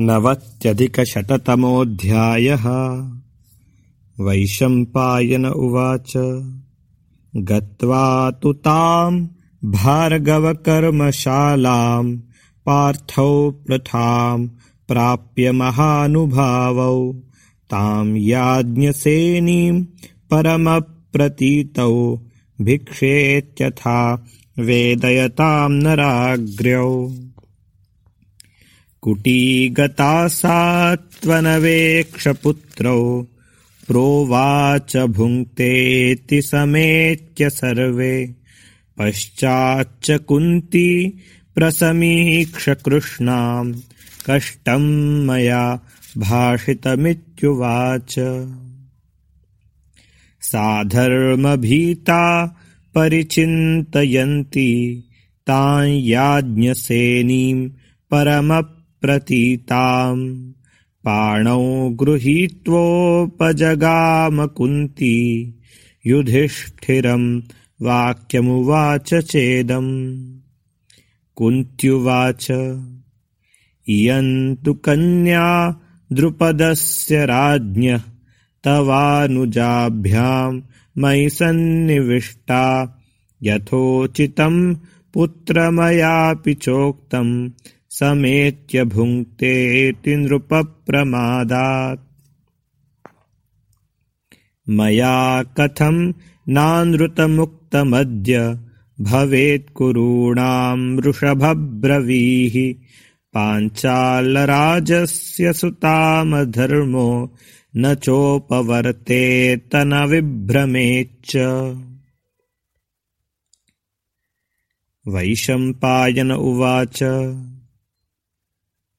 नवत्यधिकशततमोऽध्यायः। वैशम्पायन उवाच। गत्वा तु ताम् भार्गवकर्मशालाम् पार्थौ प्रथाम् प्राप्य महानुभावौ। ताम् याज्ञसेनीम् परमप्रतीतौ। भिक्षेत्यथा वेदयताम् नराग्र्यौ कुटीगता सात्वनवेक्षपुत्रौ प्रोवाच भुङ्क्तेति समेत्य सर्वे। पश्चाच्च कुन्ती प्रसमीक्ष कृष्णाम् कष्टम् मया भाषितमित्युवाच। साधर्मभीता परिचिन्तयन्ति तां याज्ञसेनीम् परमप्रतीताम् पाणौ गृहीत्वोपजगामकुन्ती। युधिष्ठिरम् वाक्यमुवाच चेदम्। कुन्त्युवाच इयन्तु कन्या द्रुपदस्य राज्ञः तवानुजाभ्याम् मयि सन्निविष्टा। यथोचितम् पुत्रमयापि चोक्तम् समेत्य भुङ्क्तेति नृपप्रमादात्। मया कथम् नानृतमुक्तमद्य भवेत्कुरूणाम् वृषभब्रवीः। पाञ्चालराजस्य सुतामधर्मो न चोपवर्तेत न विभ्रमेच्च। वैशम्पायन उवाच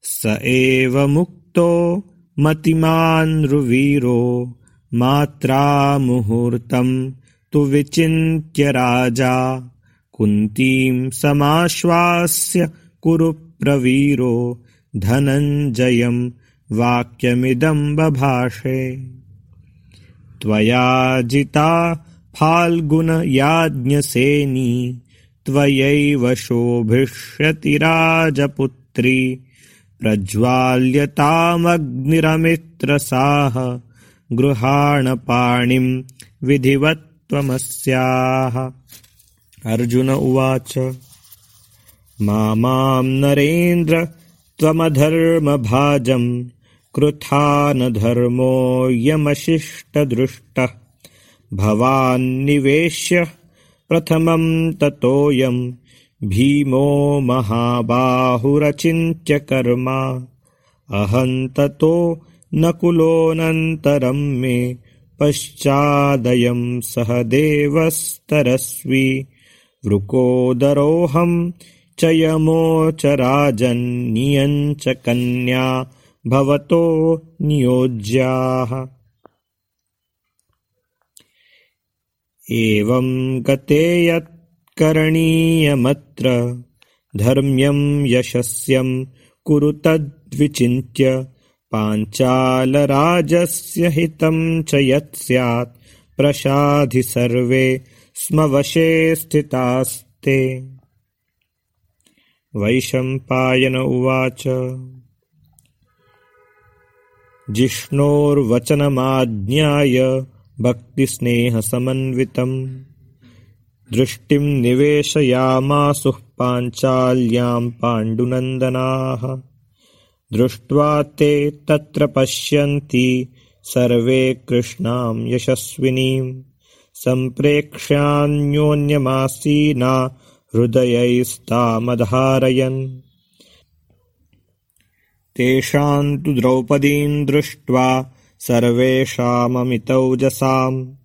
स एव मुक्तो मतिमानृवीरो मात्रामुहूर्तम् तु विचिन्त्य राजा। कुन्तीम् समाश्वास्य कुरु प्रवीरो धनञ्जयम् वाक्यमिदम् बभाषे। त्वया जिता फाल्गुनयाज्ञसेनी त्वयैव शोभिष्यति राजपुत्री प्रज्वाल्यतामग्निरमित्रसाह गृहाणपाणिम् विधिवत्त्वमस्याः। अर्जुन उवाच माम् नरेन्द्र त्वमधर्मभाजम् कृथा न धर्मोऽयमशिष्टदृष्टः भवान्निवेश्य प्रथमम् ततोऽयम् भीमो महाबाहुरचिन्त्य कर्मा अहन्ततो नकुलोऽनन्तरम् मे पश्चादयम् सह देवस्तरस्वी। वृकोदरोऽहम् च यमो च राजन्नियम् च कन्या भवतो नियोज्याः। एवम् गते यत् करणीयमत्र। धर्म्यम् यशस्यम् कुरु तद्विचिन्त्य। पाञ्चालराजस्य हितम् च यत् स्यात्। प्रसाधि सर्वे स्म वशे स्थितास्ते। वैशम्पायन उवाच। जिष्णोर्वचनमाज्ञाय भक्तिस्नेहसमन्वितम् दृष्टिम् निवेशयामासुः पाञ्चाल्याम् पाण्डुनन्दनाः। दृष्ट्वा ते तत्र पश्यन्ति सर्वे कृष्णाम् यशस्विनीम् सम्प्रेक्ष्यान्योन्यमासीना हृदयैस्तामधारयन्। तेषाम् तु द्रौपदीम् दृष्ट्वा सर्वेषाममितौजसाम्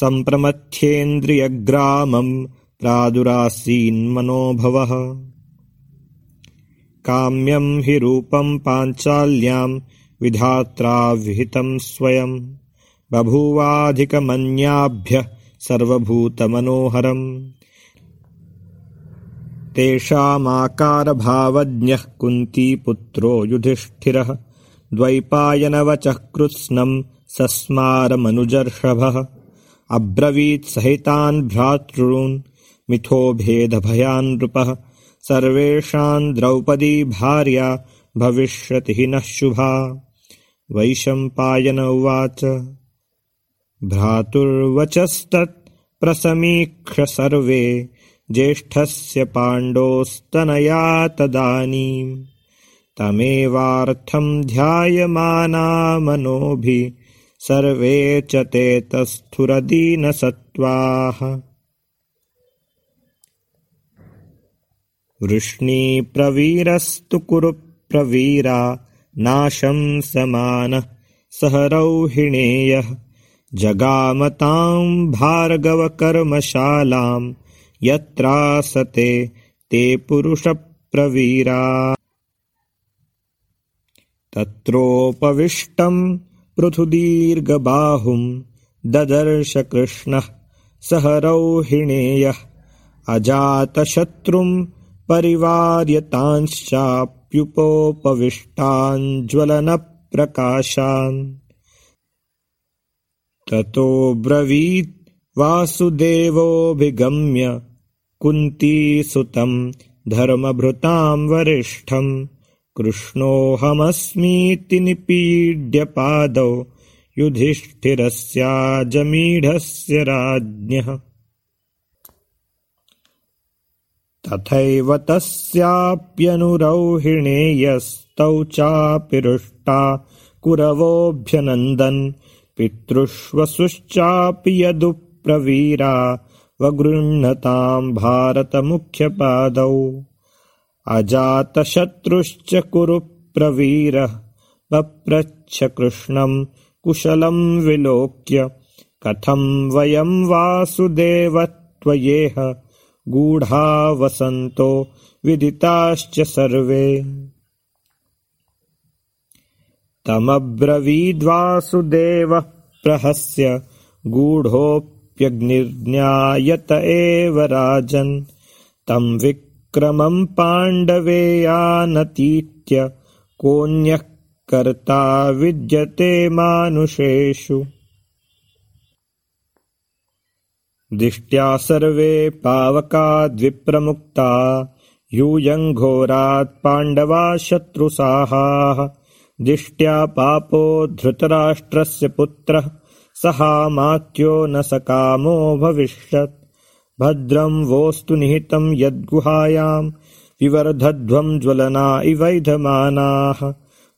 सम्प्रमथ्येन्द्रियग्रामम् प्रादुरासीन्मनोभवः काम्यम् हि रूपम् पाञ्चाल्याम् विधात्रा विहितम् स्वयम् बभूवाधिकमन्याभ्यः सर्वभूतमनोहरम्। तेषामाकारभावज्ञः कुन्तीपुत्रो युधिष्ठिरः। द्वैपायनवचः कृत्स्नम् सस्मारमनुजर्षभः अब्रवीत्सहितान् भ्रातॄन् मिथो भेदभयान् नृपः। सर्वेषाम् द्रौपदी भार्या भविष्यति हि नः शुभा। वैशम्पायन उवाच। भ्रातुर्वचस्तत् प्रसमीक्ष सर्वे ज्येष्ठस्य पाण्डोस्तनया तदानीम्। तमेवार्थम् ध्यायमाना मनोभिः सर्वे च ते तस्थुरदीनसत्त्वाः वृष्णीप्रवीरस्तु कुरु प्रवीरा नाशं समानः सहरौहिणेयः जगामताम् भार्गवकर्मशालाम् यत्रासते ते पुरुषप्रवीरा तत्रोपविष्टम् पृथुदीर्घबाहुम् ददर्श कृष्णः सहरौहिणेयः अजातशत्रुम् परिवार्यतांश्चाप्युपोपविष्टाञ्ज्वलनप्रकाशान्। ततो ब्रवीत् वासुदेवोऽभिगम्य कुन्तीसुतम् धर्मभृताम् वरिष्ठम् कृष्णोऽहमस्मीति निपीड्यपादौ युधिष्ठिरस्याजमीढस्य राज्ञः। तथैव तस्याप्यनुरौहिणेयस्तौ चापिरुष्टा कुरवोऽभ्यनन्दन् पितृष्वसुश्चापि यदुप्रवीरा वगृह्णताम् भारतमुख्यपादौ अजातशत्रुश्च कुरु प्रवीरः पप्रच्छ कृष्णम् कुशलम् विलोक्य कथम् वयम् वासुदेवत्वयेह गूढा वसन्तो विदिताश्च सर्वे। तमब्रवीद्वासुदेवः प्रहस्य गूढोऽप्यग्निर्ज्ञायत एव राजन् तम् विक्रमम् पाण्डवेयानतीत्य कोऽन्यः कर्ता विद्यते मानुषेषु। दिष्ट्या सर्वे पावकाद्विप्रमुक्ता यूयङ्घोरात् पाण्डवा शत्रुसाहाः। दिष्ट्या पापो धृतराष्ट्रस्य पुत्रः सहामात्यो न सकामो भविष्यत् भद्रम् वोस्तु निहितम् यद्गुहायाम् विवर्धध्वम् ज्वलना इवैधमानाः।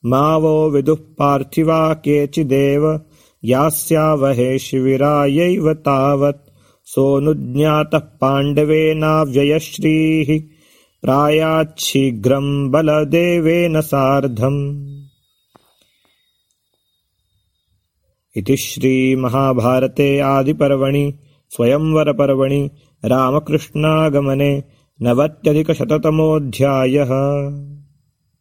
मा वो विदुः पार्थिवा केचिदेव यास्यावहे शिविरायैव तावत्। सोऽनुज्ञातः पाण्डवेनाव्ययश्रीः प्रायाच्छीघ्रम् बलदेवेन सार्धम्। इति श्रीमहाभारते आदिपर्वणि स्वयंवरपर्वणि रामकृष्णागमने नवत्यधिकशततमोऽध्यायः